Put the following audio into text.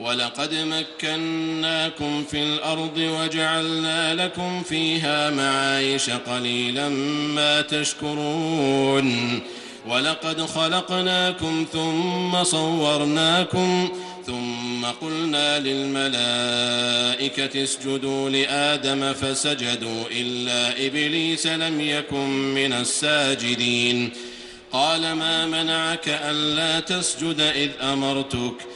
ولقد مكناكم في الأرض وجعلنا لكم فيها معايش قليلا ما تشكرون. ولقد خلقناكم ثم صورناكم ثم قلنا للملائكة اسجدوا لآدم فسجدوا إلا إبليس لم يكن من الساجدين. قال ما منعك ألا تسجد إذ أمرتك؟